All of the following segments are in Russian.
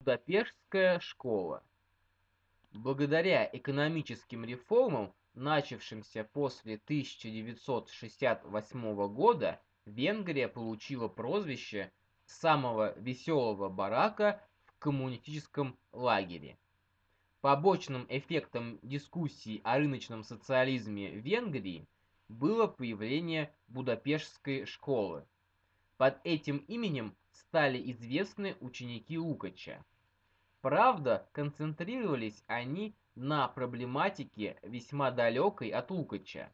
Будапештская школа Благодаря экономическим реформам, начавшимся после 1968 года, Венгрия получила прозвище самого веселого барака в коммунистическом лагере. Побочным эффектом дискуссий о рыночном социализме в Венгрии было появление Будапештской школы. Под этим именем стали известны ученики Лукача. Правда, концентрировались они на проблематике весьма далекой от Лукача,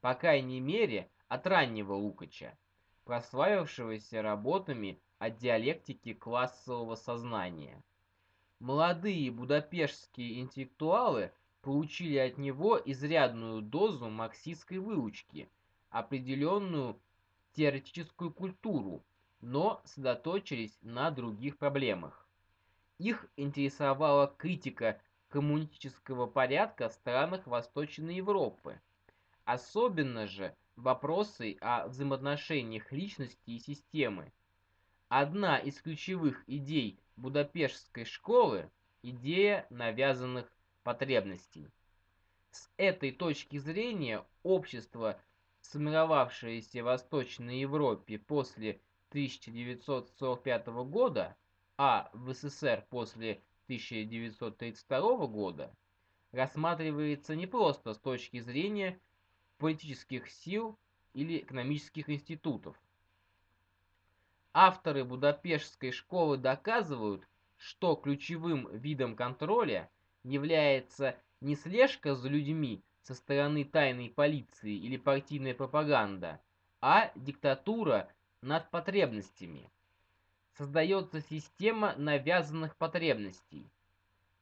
по крайней мере от раннего Лукача, прославившегося работами о диалектике классового сознания. Молодые будапештские интеллектуалы получили от него изрядную дозу марксистской выучки, определенную теоретическую культуру, но сосредоточились на других проблемах. Их интересовала критика коммунистического порядка в странах Восточной Европы, особенно же вопросы о взаимоотношениях личности и системы. Одна из ключевых идей Будапештской школы – идея навязанных потребностей. С этой точки зрения общество, сформировавшееся в Восточной Европе после 1945 года, а в СССР после 1932 года рассматривается не просто с точки зрения политических сил или экономических институтов. Авторы Будапештской школы доказывают, что ключевым видом контроля является не слежка за людьми со стороны тайной полиции или партийная пропаганда, а диктатура над потребностями создается система навязанных потребностей.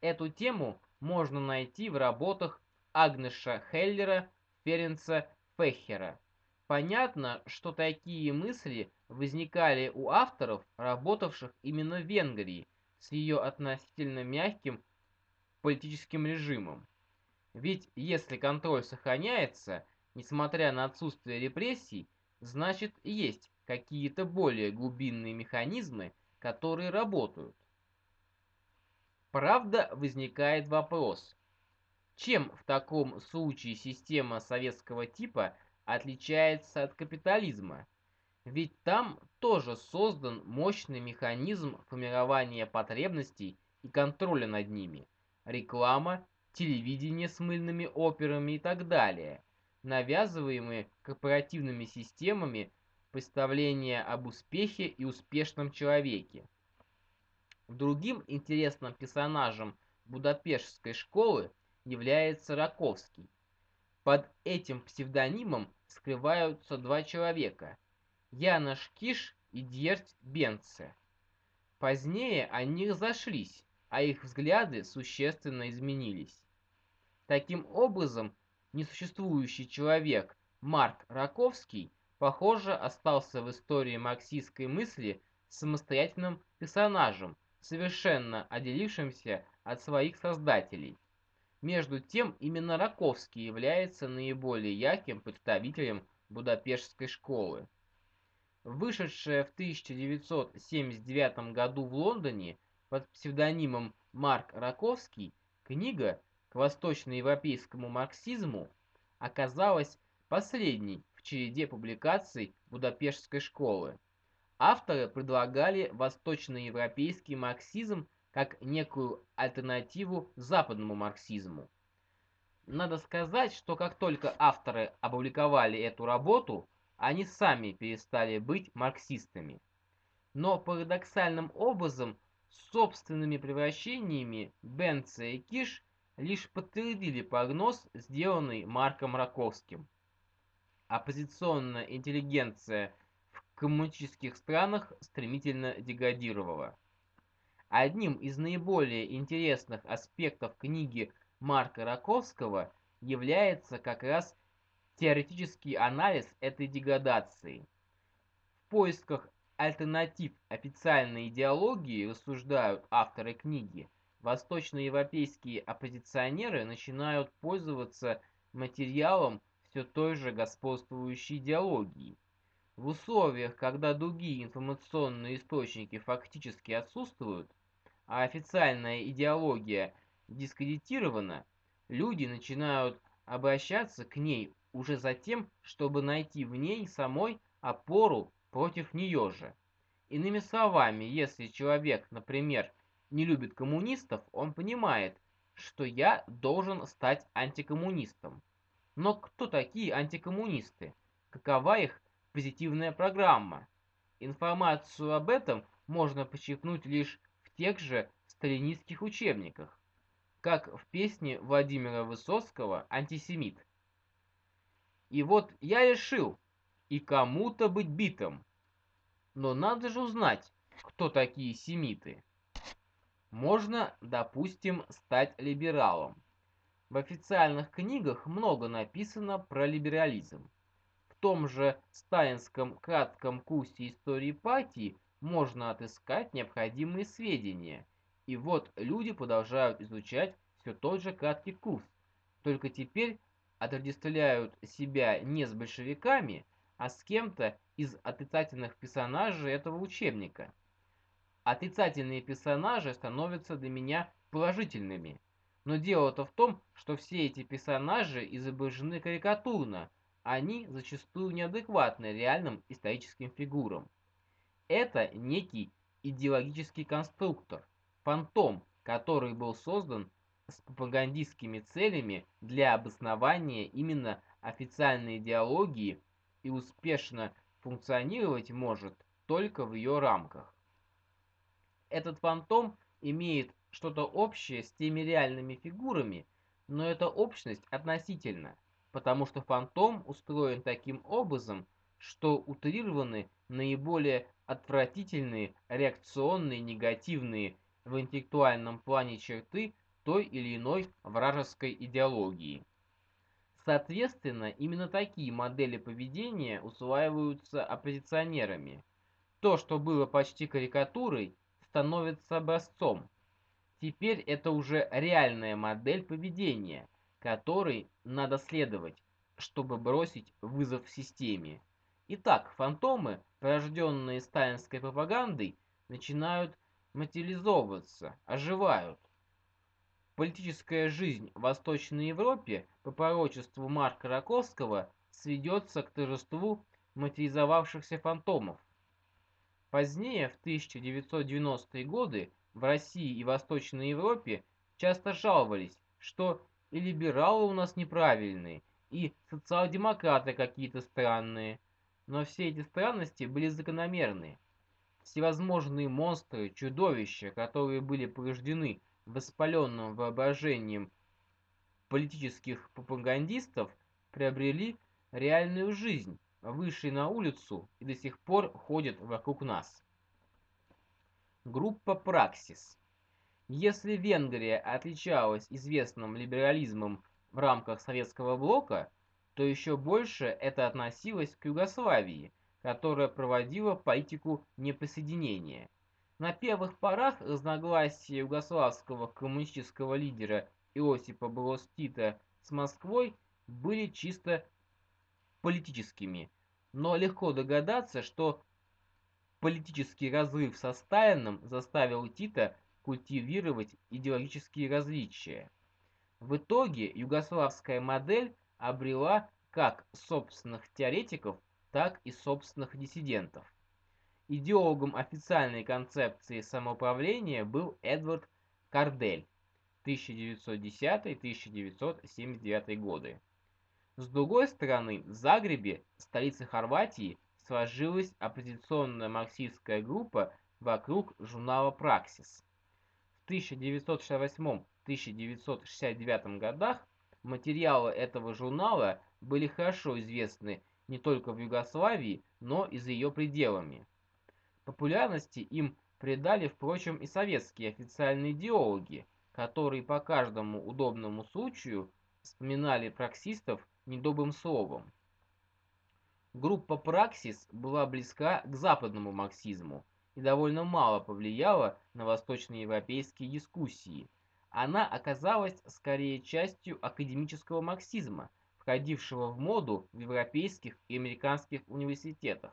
Эту тему можно найти в работах Агнеша Хеллера, Ференца Фехера. Понятно, что такие мысли возникали у авторов, работавших именно в Венгрии, с ее относительно мягким политическим режимом. Ведь если контроль сохраняется, несмотря на отсутствие репрессий, значит есть какие-то более глубинные механизмы, которые работают. Правда, возникает вопрос, чем в таком случае система советского типа отличается от капитализма? Ведь там тоже создан мощный механизм формирования потребностей и контроля над ними. Реклама, телевидение с мыльными операми и так далее, навязываемые корпоративными системами представление об успехе и успешном человеке. Другим интересным персонажем Будапештской школы является Раковский. Под этим псевдонимом скрываются два человека – Янош Киш и Дьерть Бенце. Позднее они разошлись, а их взгляды существенно изменились. Таким образом, несуществующий человек Марк Раковский похоже, остался в истории марксистской мысли самостоятельным персонажем, совершенно отделившимся от своих создателей. Между тем, именно Раковский является наиболее ярким представителем Будапештской школы. Вышедшая в 1979 году в Лондоне под псевдонимом Марк Раковский книга к восточноевропейскому марксизму оказалась последней череде публикаций Будапештской школы. Авторы предлагали восточноевропейский марксизм как некую альтернативу западному марксизму. Надо сказать, что как только авторы опубликовали эту работу, они сами перестали быть марксистами. Но парадоксальным образом собственными превращениями Бенце и Киш лишь подтвердили прогноз, сделанный Марком Раковским оппозиционная интеллигенция в коммунистических странах стремительно деградировала. Одним из наиболее интересных аспектов книги Марка Раковского является как раз теоретический анализ этой деградации. В поисках альтернатив официальной идеологии, рассуждают авторы книги, восточноевропейские оппозиционеры начинают пользоваться материалом все той же господствующей идеологии. В условиях, когда другие информационные источники фактически отсутствуют, а официальная идеология дискредитирована, люди начинают обращаться к ней уже за тем, чтобы найти в ней самой опору против нее же. Иными словами, если человек, например, не любит коммунистов, он понимает, что я должен стать антикоммунистом. Но кто такие антикоммунисты? Какова их позитивная программа? Информацию об этом можно почерпнуть лишь в тех же сталинистских учебниках, как в песне Владимира Высоцкого «Антисемит». И вот я решил и кому-то быть битым. Но надо же узнать, кто такие семиты. Можно, допустим, стать либералом. В официальных книгах много написано про либерализм. В том же сталинском кратком курсе истории партии можно отыскать необходимые сведения. И вот люди продолжают изучать все тот же краткий курс. Только теперь отождествляют себя не с большевиками, а с кем-то из отрицательных персонажей этого учебника – отрицательные персонажи становятся для меня положительными. Но дело-то в том, что все эти персонажи изображены карикатурно, они зачастую неадекватны реальным историческим фигурам. Это некий идеологический конструктор, фантом, который был создан с пропагандистскими целями для обоснования именно официальной идеологии и успешно функционировать может только в ее рамках. Этот фантом имеет что-то общее с теми реальными фигурами, но эта общность относительна, потому что фантом устроен таким образом, что утрированы наиболее отвратительные, реакционные, негативные в интеллектуальном плане черты той или иной вражеской идеологии. Соответственно, именно такие модели поведения усваиваются оппозиционерами. То, что было почти карикатурой, становится образцом. Теперь это уже реальная модель поведения, которой надо следовать, чтобы бросить вызов системе. Итак, фантомы, порожденные сталинской пропагандой, начинают материализовываться, оживают. Политическая жизнь в Восточной Европе по пророчеству Марка Раковского сведется к торжеству материализовавшихся фантомов. Позднее, в 1990-е годы, в России и Восточной Европе часто жаловались, что и либералы у нас неправильные, и социал-демократы какие-то странные. Но все эти странности были закономерны. Всевозможные монстры, чудовища, которые были порождены воспаленным воображением политических пропагандистов, приобрели реальную жизнь, вышли на улицу и до сих пор ходят вокруг нас. Группа «Праксис». Если Венгрия отличалась известным либерализмом в рамках советского блока, то еще больше это относилось к Югославии, которая проводила политику неприсоединения. На первых порах разногласия югославского коммунистического лидера Иосипа Брос с Москвой были чисто политическими, но легко догадаться, что политический разрыв со Сталиным заставил Тита культивировать идеологические различия. В итоге югославская модель обрела как собственных теоретиков, так и собственных диссидентов. Идеологом официальной концепции самоуправления был Эдвард Кардель 1910-1979 годы. С другой стороны, в Загребе, столице Хорватии, сложилась оппозиционная марксистская группа вокруг журнала «Праксис». В 1968-1969 годах материалы этого журнала были хорошо известны не только в Югославии, но и за ее пределами. Популярности им придали, впрочем, и советские официальные идеологи, которые по каждому удобному случаю вспоминали праксистов недобрым словом. Группа «Праксис» была близка к западному марксизму и довольно мало повлияла на восточноевропейские дискуссии. Она оказалась скорее частью академического марксизма, входившего в моду в европейских и американских университетах.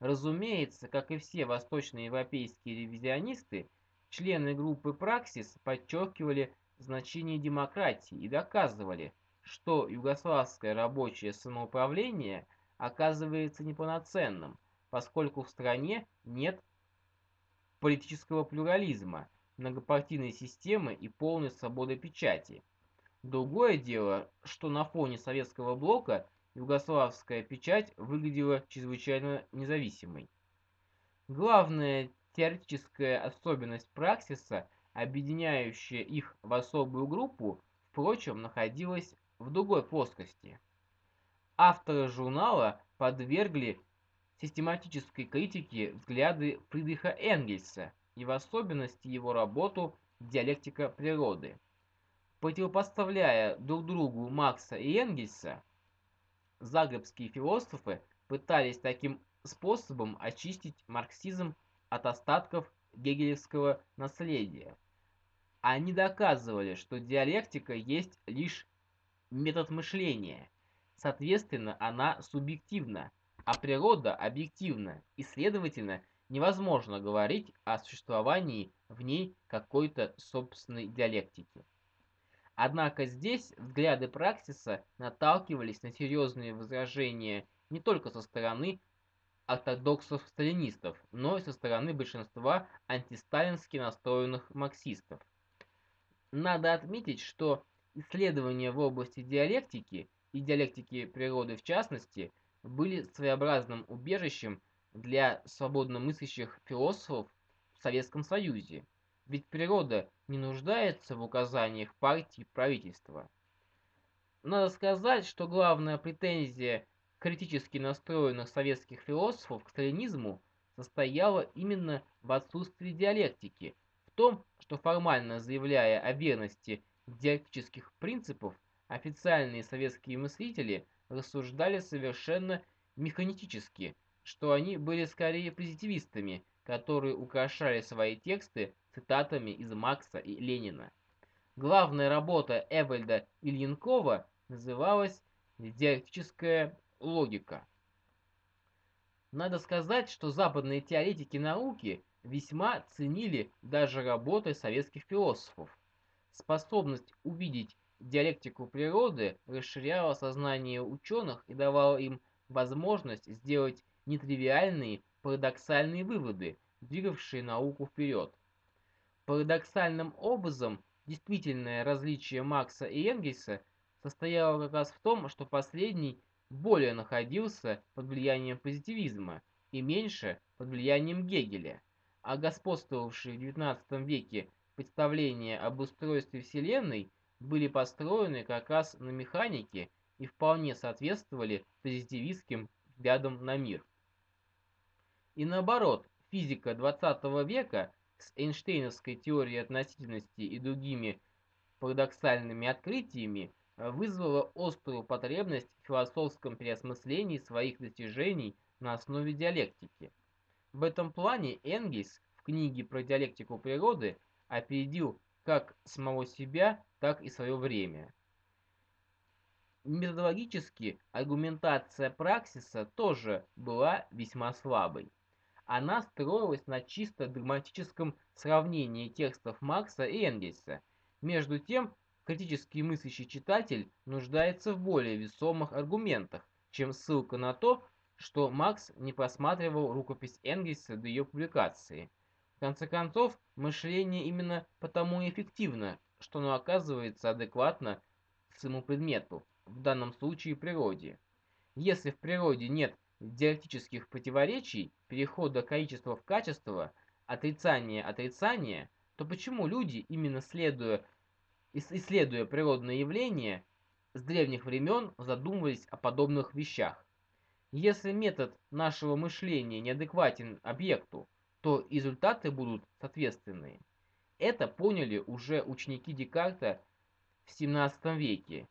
Разумеется, как и все восточноевропейские ревизионисты, Члены группы «Праксис» подчеркивали значение демократии и доказывали, что югославское рабочее самоуправление оказывается неполноценным, поскольку в стране нет политического плюрализма, многопартийной системы и полной свободы печати. Другое дело, что на фоне советского блока югославская печать выглядела чрезвычайно независимой. Главная теоретическая особенность праксиса, объединяющая их в особую группу, впрочем, находилась в другой плоскости. Авторы журнала подвергли систематической критике взгляды Фридриха Энгельса и в особенности его работу «Диалектика природы». Противопоставляя друг другу Макса и Энгельса, загребские философы пытались таким способом очистить марксизм от остатков гегелевского наследия. Они доказывали, что диалектика есть лишь метод мышления, соответственно, она субъективна, а природа объективна, и, следовательно, невозможно говорить о существовании в ней какой-то собственной диалектики. Однако здесь взгляды Праксиса наталкивались на серьезные возражения не только со стороны ортодоксов-сталинистов, но и со стороны большинства антисталински настроенных марксистов. Надо отметить, что исследования в области диалектики и диалектики природы в частности были своеобразным убежищем для свободно мыслящих философов в Советском Союзе, ведь природа не нуждается в указаниях партии правительства. Надо сказать, что главная претензия критически настроенных советских философов к сталинизму состояла именно в отсутствии диалектики, в том, что формально заявляя о верности диалектических принципов, официальные советские мыслители рассуждали совершенно механистически, что они были скорее позитивистами, которые украшали свои тексты цитатами из Макса и Ленина. Главная работа Эвальда Ильинкова называлась «Диалектическая логика. Надо сказать, что западные теоретики науки весьма ценили даже работы советских философов. Способность увидеть диалектику природы расширяла сознание ученых и давала им возможность сделать нетривиальные парадоксальные выводы, двигавшие науку вперед. Парадоксальным образом действительное различие Макса и Энгельса состояло как раз в том, что последний более находился под влиянием позитивизма и меньше под влиянием Гегеля, а господствовавшие в XIX веке представления об устройстве Вселенной были построены как раз на механике и вполне соответствовали позитивистским взглядам на мир. И наоборот, физика XX века с Эйнштейновской теорией относительности и другими парадоксальными открытиями вызвало острую потребность в философском переосмыслении своих достижений на основе диалектики. В этом плане Энгельс в книге про диалектику природы опередил как самого себя, так и свое время. Методологически аргументация Праксиса тоже была весьма слабой. Она строилась на чисто догматическом сравнении текстов Маркса и Энгельса. Между тем, критически мыслящий читатель нуждается в более весомых аргументах, чем ссылка на то, что Макс не просматривал рукопись Энгельса до ее публикации. В конце концов, мышление именно потому эффективно, что оно оказывается адекватно своему предмету, в данном случае природе. Если в природе нет диалектических противоречий, перехода количества в качество, отрицания отрицания, то почему люди, именно следуя исследуя природные явления, с древних времен задумывались о подобных вещах. Если метод нашего мышления неадекватен объекту, то результаты будут соответственные. Это поняли уже ученики Декарта в 17 веке.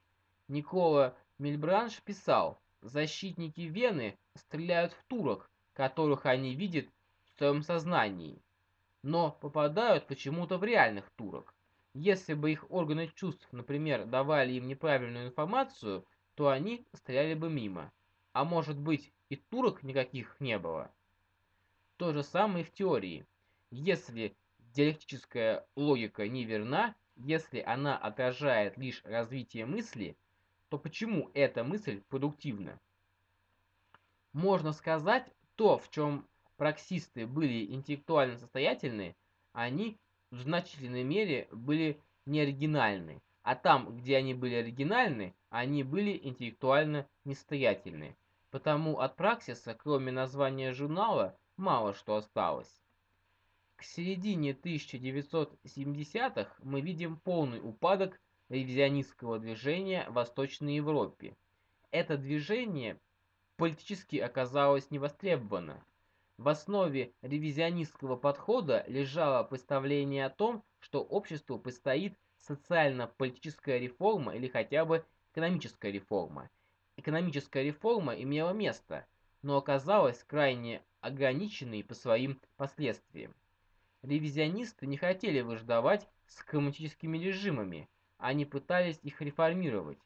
Никола Мильбранш писал, защитники Вены стреляют в турок, которых они видят в своем сознании, но попадают почему-то в реальных турок. Если бы их органы чувств, например, давали им неправильную информацию, то они стреляли бы мимо. А может быть и турок никаких не было? То же самое и в теории. Если диалектическая логика неверна, если она отражает лишь развитие мысли, то почему эта мысль продуктивна? Можно сказать, то, в чем праксисты были интеллектуально состоятельны, они в значительной мере были неоригинальны, а там, где они были оригинальны, они были интеллектуально несостоятельны. Потому от праксиса, кроме названия журнала, мало что осталось. К середине 1970-х мы видим полный упадок ревизионистского движения в Восточной Европе. Это движение политически оказалось невостребовано. В основе ревизионистского подхода лежало представление о том, что обществу предстоит социально-политическая реформа или хотя бы экономическая реформа. Экономическая реформа имела место, но оказалась крайне ограниченной по своим последствиям. Ревизионисты не хотели выждавать с коммунистическими режимами, они пытались их реформировать.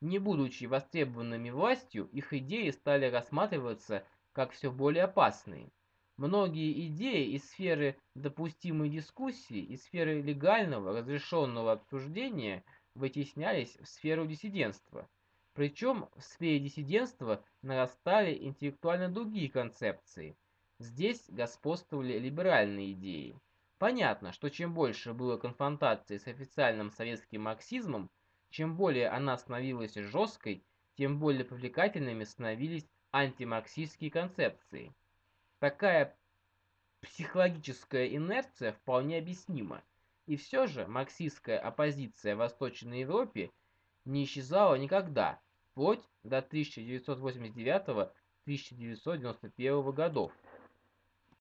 Не будучи востребованными властью, их идеи стали рассматриваться как все более опасные. Многие идеи из сферы допустимой дискуссии, из сферы легального, разрешенного обсуждения вытеснялись в сферу диссидентства. Причем в сфере диссидентства нарастали интеллектуально другие концепции. Здесь господствовали либеральные идеи. Понятно, что чем больше было конфронтации с официальным советским марксизмом, чем более она становилась жесткой, тем более привлекательными становились антимарксистские концепции. Такая психологическая инерция вполне объяснима. И все же марксистская оппозиция в Восточной Европе не исчезала никогда, вплоть до 1989-1991 годов.